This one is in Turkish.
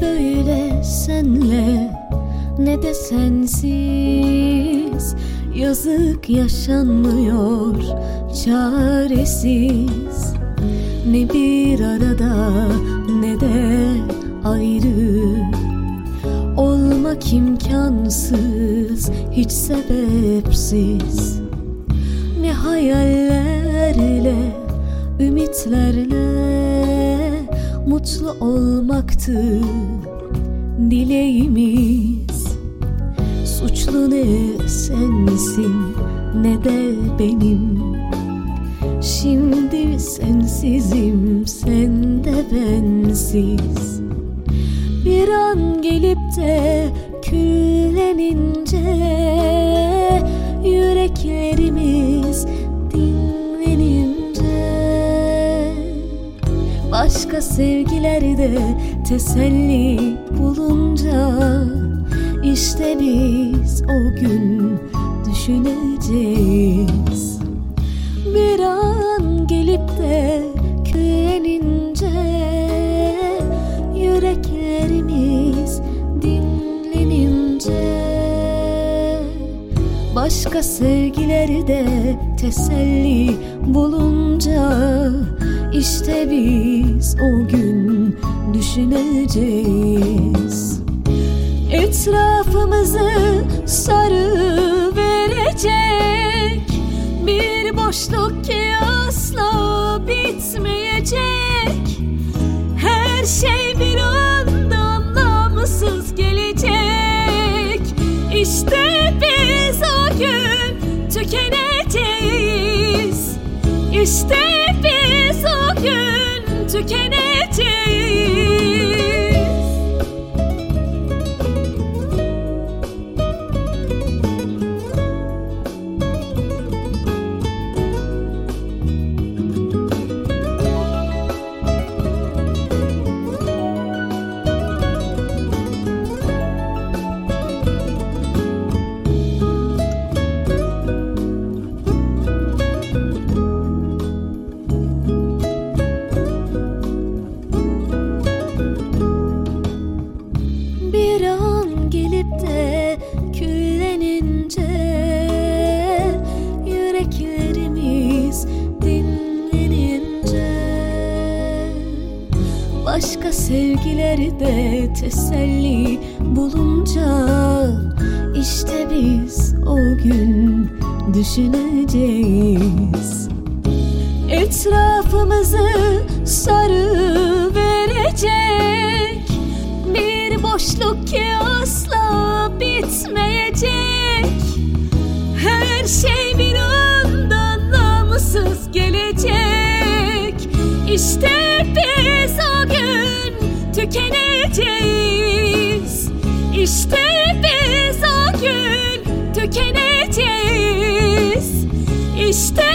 Böyle senle? Ne de sensiz Yazık yaşanmıyor çaresiz. Ne bir arada ne de ayrı. Olmak imkansız hiç sebepsiz. Ne hayallerle ümitlerle Mutlu olmaktı dileğimiz. Suçlu ne sensin ne de benim. Şimdi sensizim sen de bensiz. Bir an gelip de küllenince Yüreklerimiz Başka sevgilerde teselli bulunca işte biz o gün düşüneceğiz. Bir an gelip de küllenince Yüreklerimiz dinlenince Başka sevgilerde teselli bulunca işte biz o gün düşüneceğiz. Etrafımızı sarı verecek. Bir boşluk ki asla bitmeyecek. Her şey bir anda anlamsız gelecek. İşte biz o gün tükeneceğiz. İşte gün Başka sevgilerde teselli bulunca işte biz o gün düşüneceğiz. Etrafımızı sarı verecek Bir boşluk ki asla bitmeyecek. Her şey bir anda anlamsız gelecek. İşte tükeneceğiz. İşte biz o gün tükeneceğiz. İşte